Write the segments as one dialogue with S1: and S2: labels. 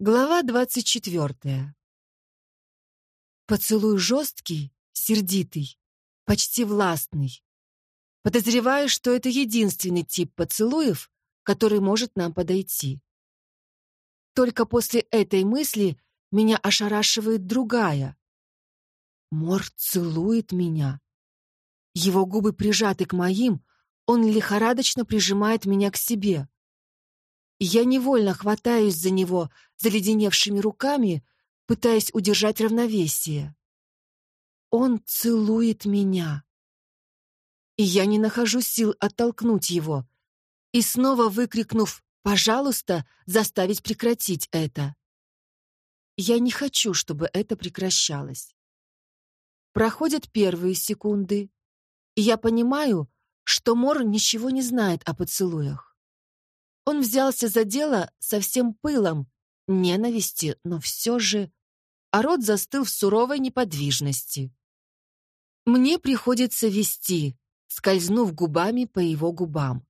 S1: Глава двадцать четвертая. Поцелуй жесткий, сердитый, почти властный. Подозреваю, что это единственный тип поцелуев, который может нам подойти. Только после этой мысли меня ошарашивает другая. Мор целует меня. Его губы прижаты к моим, он лихорадочно прижимает меня к себе. Я невольно хватаюсь за него заледеневшими руками, пытаясь удержать равновесие. Он целует меня. И я не нахожу сил оттолкнуть его и снова выкрикнув «пожалуйста», заставить прекратить это. Я не хочу, чтобы это прекращалось. Проходят первые секунды, и я понимаю, что Мор ничего не знает о поцелуях. Он взялся за дело со всем пылом, ненависти, но все же... А рот застыл в суровой неподвижности. Мне приходится вести, скользнув губами по его губам.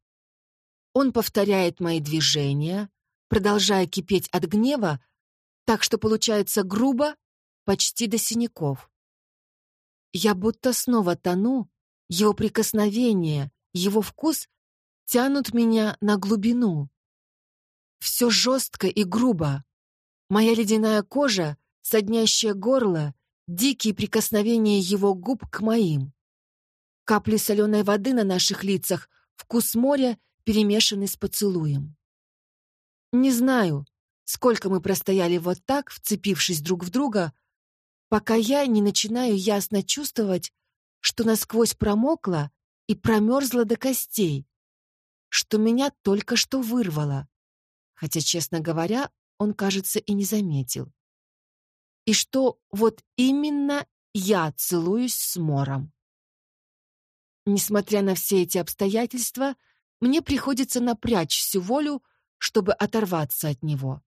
S1: Он повторяет мои движения, продолжая кипеть от гнева, так что получается грубо, почти до синяков. Я будто снова тону, его прикосновение, его вкус тянут меня на глубину. Все жестко и грубо. Моя ледяная кожа, соднящее горло, дикие прикосновения его губ к моим. Капли соленой воды на наших лицах, вкус моря, перемешанный с поцелуем. Не знаю, сколько мы простояли вот так, вцепившись друг в друга, пока я не начинаю ясно чувствовать, что насквозь промокла и промерзла до костей, что меня только что вырвало. Хотя, честно говоря, он, кажется, и не заметил. И что вот именно я целуюсь с Мором. Несмотря на все эти обстоятельства, мне приходится напрячь всю волю, чтобы оторваться от него.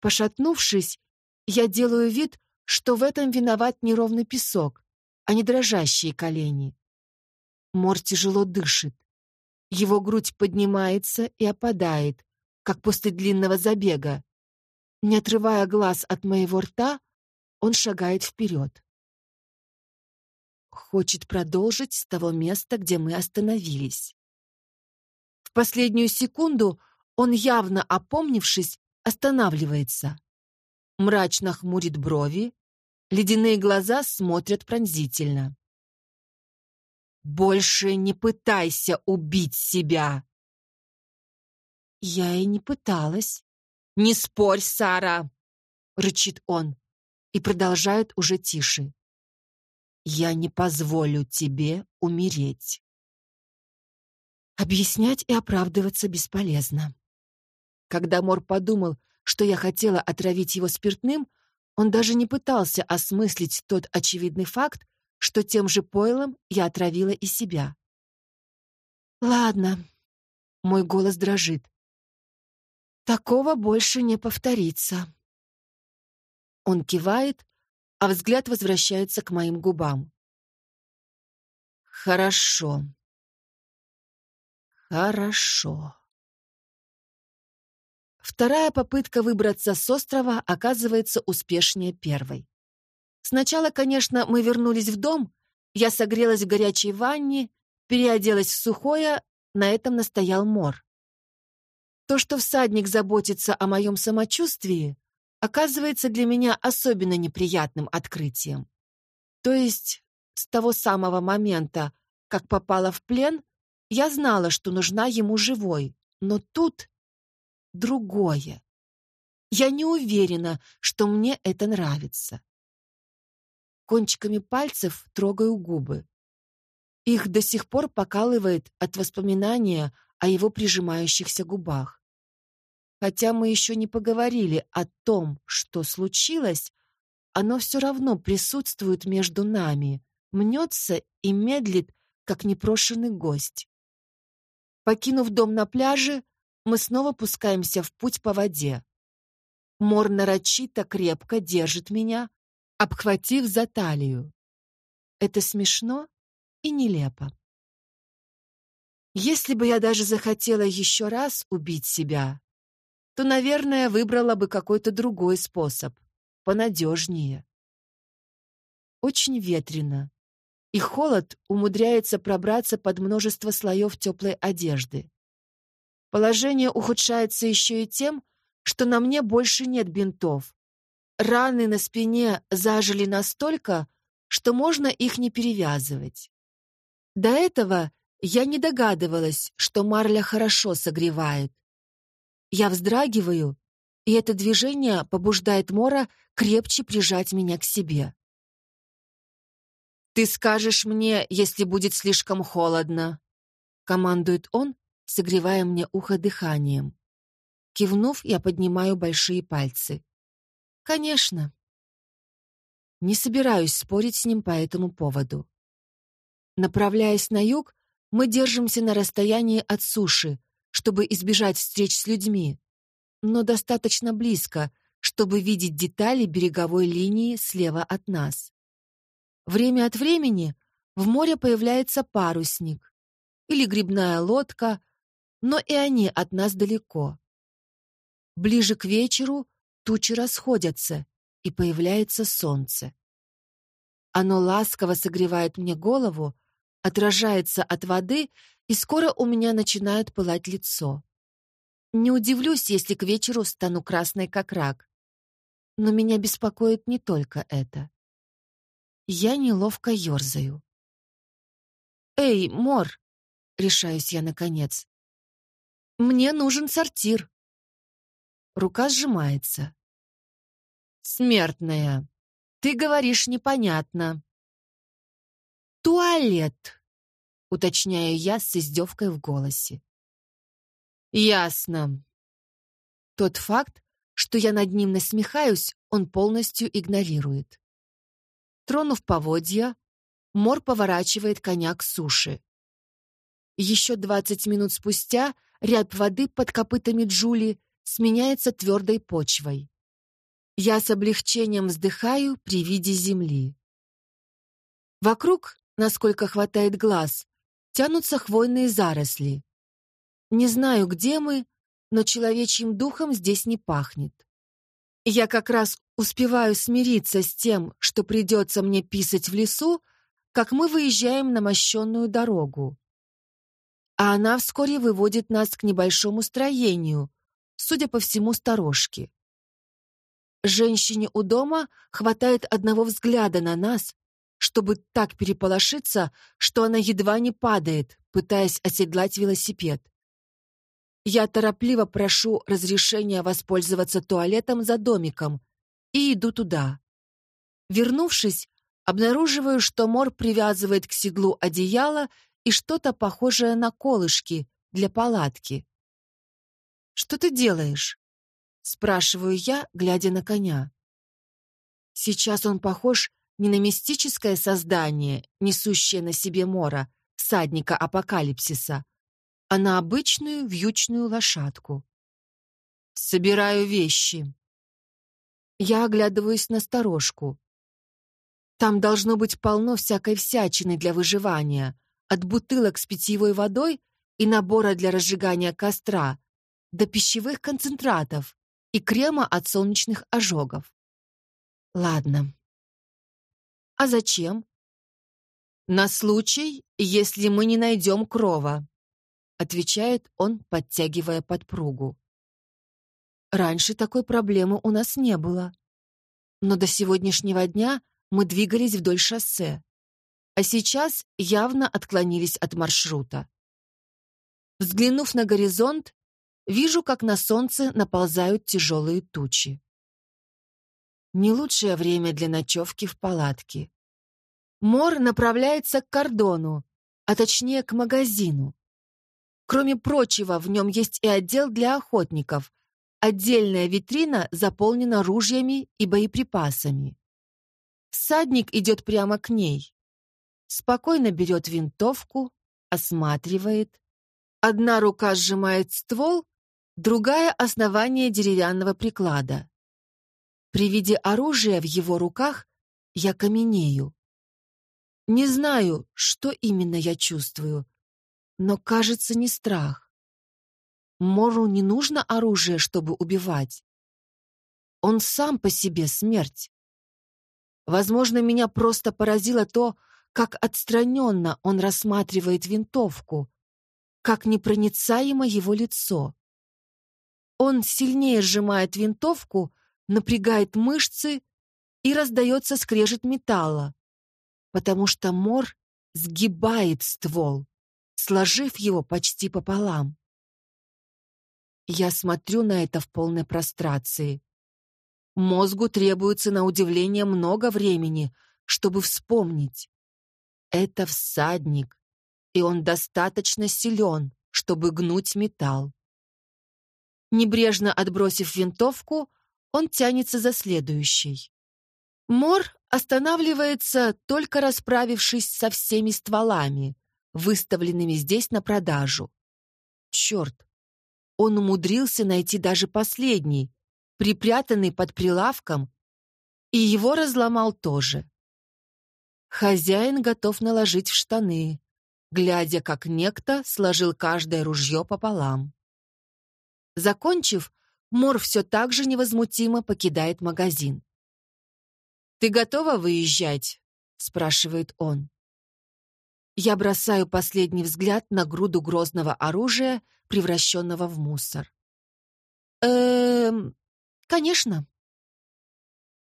S1: Пошатнувшись, я делаю вид, что в этом виноват неровный песок, а не дрожащие колени. Мор тяжело дышит. Его грудь поднимается и опадает, как после длинного забега. Не отрывая глаз от моего рта, он шагает вперед. Хочет продолжить с того места, где мы остановились. В последнюю секунду он, явно опомнившись, останавливается. Мрачно хмурит брови, ледяные глаза смотрят пронзительно. Больше не пытайся убить себя. Я и не пыталась. Не спорь, Сара, рычит он и продолжает уже тише. Я не позволю тебе умереть. Объяснять и оправдываться бесполезно. Когда Мор подумал, что я хотела отравить его спиртным, он даже не пытался осмыслить тот очевидный факт, что тем же пойлом я отравила и себя. Ладно. Мой голос дрожит. Такого больше не повторится. Он кивает, а взгляд возвращается к моим губам. Хорошо. Хорошо. Вторая попытка выбраться с острова оказывается успешнее первой. Сначала, конечно, мы вернулись в дом, я согрелась в горячей ванне, переоделась в сухое, на этом настоял Мор. То, что всадник заботится о моем самочувствии, оказывается для меня особенно неприятным открытием. То есть с того самого момента, как попала в плен, я знала, что нужна ему живой, но тут другое. Я не уверена, что мне это нравится. Кончиками пальцев трогаю губы. Их до сих пор покалывает от воспоминания о его прижимающихся губах. Хотя мы еще не поговорили о том, что случилось, оно все равно присутствует между нами, мнется и медлит, как непрошенный гость. Покинув дом на пляже, мы снова пускаемся в путь по воде. Мор нарочито крепко держит меня, обхватив за талию. Это смешно и нелепо. Если бы я даже захотела еще раз убить себя, то, наверное, выбрала бы какой-то другой способ, понадежнее. Очень ветрено, и холод умудряется пробраться под множество слоев теплой одежды. Положение ухудшается еще и тем, что на мне больше нет бинтов. Раны на спине зажили настолько, что можно их не перевязывать. До этого я не догадывалась, что марля хорошо согревает. Я вздрагиваю, и это движение побуждает Мора крепче прижать меня к себе. «Ты скажешь мне, если будет слишком холодно», — командует он, согревая мне ухо дыханием. Кивнув, я поднимаю большие пальцы. «Конечно». Не собираюсь спорить с ним по этому поводу. Направляясь на юг, мы держимся на расстоянии от суши, чтобы избежать встреч с людьми, но достаточно близко, чтобы видеть детали береговой линии слева от нас. Время от времени в море появляется парусник или грибная лодка, но и они от нас далеко. Ближе к вечеру тучи расходятся, и появляется солнце. Оно ласково согревает мне голову, отражается от воды, и скоро у меня начинает пылать лицо. Не удивлюсь, если к вечеру стану красной, как рак. Но меня беспокоит не только это. Я неловко ерзаю. «Эй, Мор!» — решаюсь я наконец. «Мне нужен сортир». Рука сжимается. «Смертная, ты говоришь непонятно». «Туалет», — уточняю я с издевкой в голосе. «Ясно». Тот факт, что я над ним насмехаюсь, он полностью игнорирует. Тронув поводья, Мор поворачивает коня к суше. Еще двадцать минут спустя рябь воды под копытами Джули сменяется твердой почвой. Я с облегчением вздыхаю при виде земли. Вокруг насколько хватает глаз, тянутся хвойные заросли. Не знаю, где мы, но человечьим духом здесь не пахнет. Я как раз успеваю смириться с тем, что придется мне писать в лесу, как мы выезжаем на мощенную дорогу. А она вскоре выводит нас к небольшому строению, судя по всему, сторожки. Женщине у дома хватает одного взгляда на нас, чтобы так переполошиться, что она едва не падает, пытаясь оседлать велосипед. Я торопливо прошу разрешения воспользоваться туалетом за домиком и иду туда. Вернувшись, обнаруживаю, что Мор привязывает к седлу одеяло и что-то похожее на колышки для палатки. «Что ты делаешь?» — спрашиваю я, глядя на коня. Сейчас он похож не на мистическое создание, несущее на себе мора, всадника апокалипсиса, а на обычную вьючную лошадку. Собираю вещи. Я оглядываюсь на сторожку. Там должно быть полно всякой всячины для выживания, от бутылок с питьевой водой и набора для разжигания костра до пищевых концентратов и крема от солнечных ожогов. Ладно, а зачем? На случай, если мы не найдем крова, отвечает он, подтягивая подпругу. Раньше такой проблемы у нас не было. Но до сегодняшнего дня мы двигались вдоль шоссе, а сейчас явно отклонились от маршрута. Взглянув на горизонт, вижу, как на солнце наползают тяжелые тучи. Не лучшее время для ночевки в палатке. Мор направляется к кордону, а точнее к магазину. Кроме прочего, в нем есть и отдел для охотников. Отдельная витрина заполнена ружьями и боеприпасами. Всадник идет прямо к ней. Спокойно берет винтовку, осматривает. Одна рука сжимает ствол, другая — основание деревянного приклада. При виде оружия в его руках я каменею. Не знаю, что именно я чувствую, но, кажется, не страх. Мору не нужно оружие, чтобы убивать. Он сам по себе смерть. Возможно, меня просто поразило то, как отстраненно он рассматривает винтовку, как непроницаемо его лицо. Он сильнее сжимает винтовку, напрягает мышцы и раздается скрежет металла, потому что Мор сгибает ствол, сложив его почти пополам. Я смотрю на это в полной прострации. Мозгу требуется на удивление много времени, чтобы вспомнить. Это всадник, и он достаточно силен, чтобы гнуть металл. Небрежно отбросив винтовку, он тянется за следующей. Мор останавливается, только расправившись со всеми стволами, выставленными здесь на продажу. Черт, он умудрился найти даже последний, припрятанный под прилавком, и его разломал тоже. Хозяин готов наложить в штаны, глядя, как некто сложил каждое ружье пополам. Закончив, Мор все так же невозмутимо покидает магазин. «Ты готова выезжать?» — спрашивает он. Я бросаю последний взгляд на груду грозного оружия, превращенного в мусор. «Эм, конечно».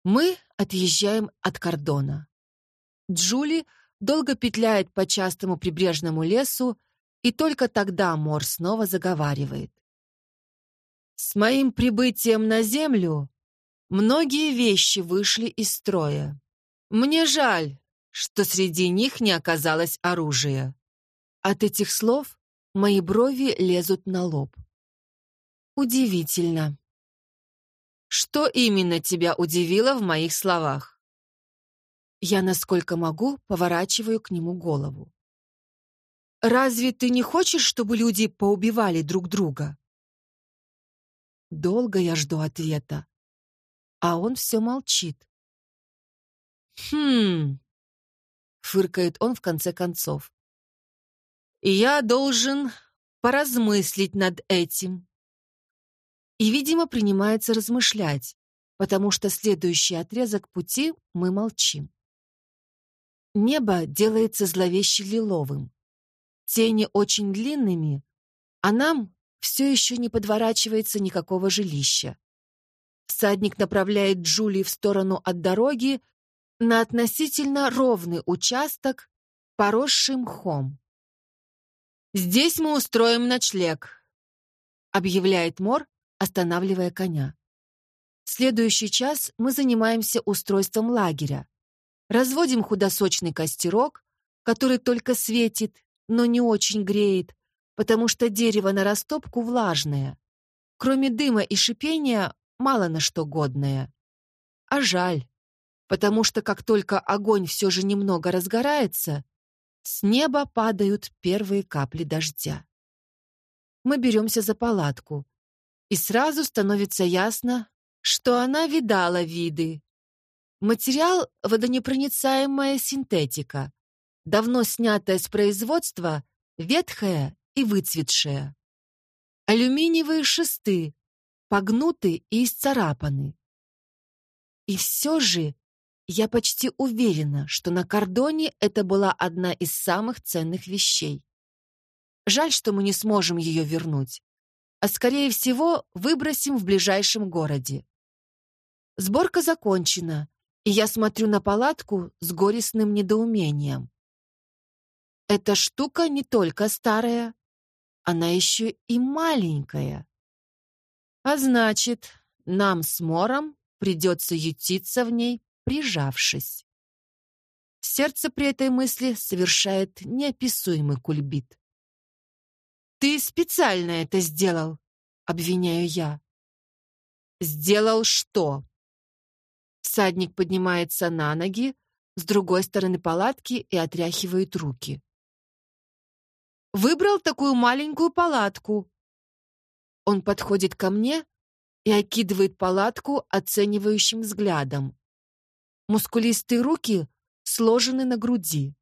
S1: Мы отъезжаем от кордона. Джули долго петляет по частому прибрежному лесу, и только тогда Мор снова заговаривает. «С моим прибытием на Землю многие вещи вышли из строя. Мне жаль, что среди них не оказалось оружия. От этих слов мои брови лезут на лоб. Удивительно. Что именно тебя удивило в моих словах? Я, насколько могу, поворачиваю к нему голову. Разве ты не хочешь, чтобы люди поубивали друг друга? Долго я жду ответа, а он все молчит. Хм, фыркает он в конце концов. Я должен поразмыслить над этим. И, видимо, принимается размышлять, потому что следующий отрезок пути мы молчим. Небо делается зловеще лиловым. Тени очень длинными, а нам все еще не подворачивается никакого жилища. Всадник направляет Джули в сторону от дороги, на относительно ровный участок, поросший мхом. «Здесь мы устроим ночлег», — объявляет Мор, останавливая коня. В следующий час мы занимаемся устройством лагеря. Разводим худосочный костерок, который только светит, но не очень греет, потому что дерево на растопку влажное. Кроме дыма и шипения, мало на что годное. А жаль потому что как только огонь все же немного разгорается, с неба падают первые капли дождя. Мы беремся за палатку, и сразу становится ясно, что она видала виды. Материал — водонепроницаемая синтетика, давно снятая с производства, ветхая и выцветшая. Алюминиевые шесты, погнуты и исцарапаны. И все же я почти уверена, что на кордоне это была одна из самых ценных вещей. Жаль, что мы не сможем ее вернуть, а скорее всего выбросим в ближайшем городе. Сборка закончена, и я смотрю на палатку с горестным недоумением. Эта штука не только старая, она еще и маленькая. А значит, нам с Мором придется ютиться в ней прижавшись. Сердце при этой мысли совершает неописуемый кульбит. «Ты специально это сделал», — обвиняю я. «Сделал что?» Всадник поднимается на ноги, с другой стороны палатки и отряхивает руки. «Выбрал такую маленькую палатку». Он подходит ко мне и окидывает палатку оценивающим взглядом. Мускулистые руки сложены на груди.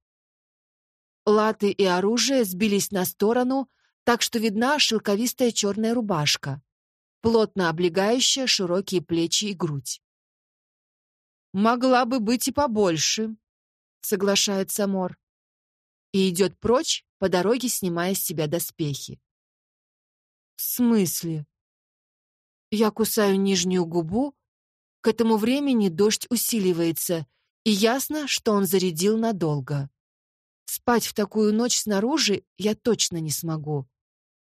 S1: Латы и оружие сбились на сторону, так что видна шелковистая черная рубашка, плотно облегающая широкие плечи и грудь. «Могла бы быть и побольше», — соглашается Мор. И идет прочь, по дороге снимая с себя доспехи. «В смысле?» Я кусаю нижнюю губу. К этому времени дождь усиливается, и ясно, что он зарядил надолго. Спать в такую ночь снаружи я точно не смогу.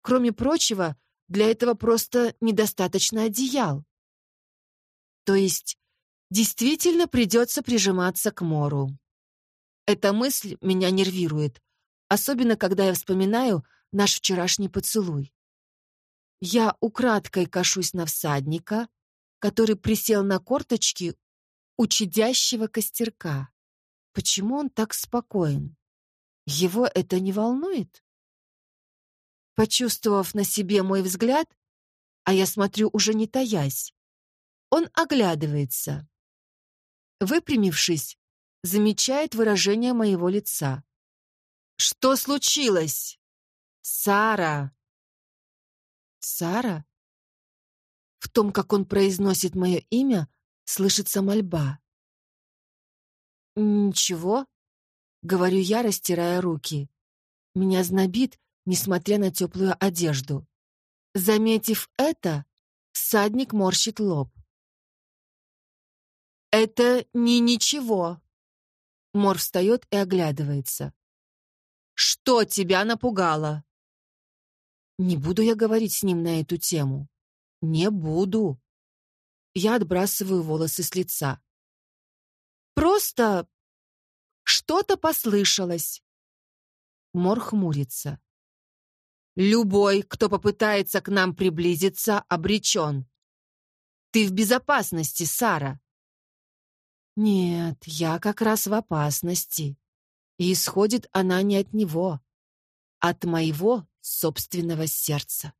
S1: Кроме прочего, для этого просто недостаточно одеял. То есть, действительно придется прижиматься к Мору. Эта мысль меня нервирует, особенно когда я вспоминаю наш вчерашний поцелуй. Я украдкой кашусь на всадника, который присел на корточки у чадящего костерка. Почему он так спокоен? Его это не волнует? Почувствовав на себе мой взгляд, а я смотрю уже не таясь, он оглядывается. Выпрямившись, замечает выражение моего лица. «Что случилось?» «Сара!» «Сара?» В том, как он произносит мое имя, слышится мольба. «Ничего», — говорю я, растирая руки. Меня знобит, несмотря на теплую одежду. Заметив это, всадник морщит лоб. «Это не ничего!» Мор встает и оглядывается. «Что тебя напугало?» Не буду я говорить с ним на эту тему. Не буду. Я отбрасываю волосы с лица. Просто что-то послышалось. Мор хмурится. Любой, кто попытается к нам приблизиться, обречен. Ты в безопасности, Сара. Нет, я как раз в опасности. И исходит она не от него, от моего собственного сердца.